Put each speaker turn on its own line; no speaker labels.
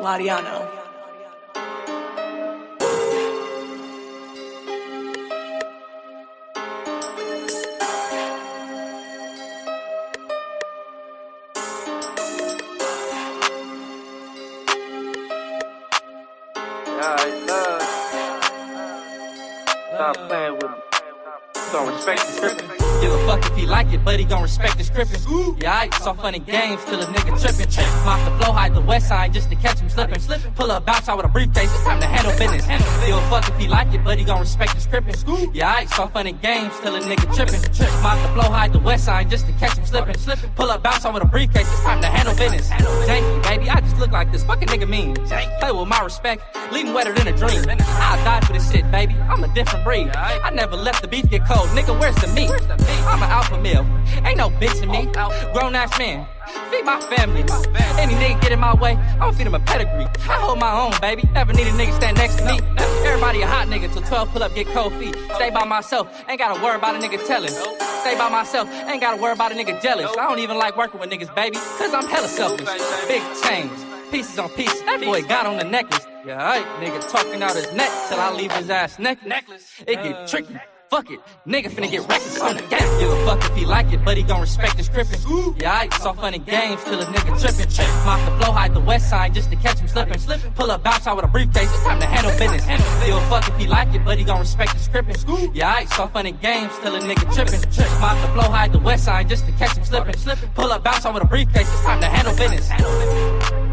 Lariano.
Stop playing with me. Don't respect the.
Give a fuck if he like it, but he gon' respect the scripting. Yeah, I saw funny games till a nigga trippin'. Mop the flow, hide the west side just to catch him slippin'. Slippin', Pull up, bounce out with a briefcase, it's time to handle business. Give a fuck if he like it, but he gon' respect the scripting. Yeah, I saw funny games till a nigga trippin'. Mop the flow, hide the west side just to catch him slippin'. Slippin', Pull up, bounce out with a briefcase, it's time to handle business. Janky, baby, I just look like this. Fuck a nigga mean. Play with my respect, leave him wetter than a dream. I'll die for this shit, baby. I'm a different breed. I never let the beef get cold. Nigga, where's the meat? I'm an alpha male. Ain't no bitch in me. Oh, oh. Grown ass man. Feed my family. Any nigga get in my way, I'ma feed him a pedigree. I hold my own, baby. Never need a nigga stand next to me. Everybody a hot nigga till 12 pull up, get cold feet. Oh. Stay by myself, ain't gotta worry about a nigga telling. Stay by myself, ain't gotta worry about a nigga jealous. I don't even like working with niggas, baby, cause I'm hella selfish. Big change, pieces on pieces. That boy got on the necklace. Yeah, alright, nigga talking out his neck till I leave his ass neck. necklace. It get uh. tricky. Fuck it, nigga finna get reckless on the gas. Give a fuck if he like it, but he gon' respect the scripting. Yeah, I saw funny games till a nigga trippin'. Mop the flow, hide the west side just to catch him slippin'. Pull up, bounce out with a briefcase, it's time to handle business. Give a fuck if he like it, but he gon' respect the scripting. Yeah, I saw funny games till a nigga trippin'. Mop the flow, hide the west side just to catch him slippin'. Pull up, bounce out with a briefcase, it's time to handle business.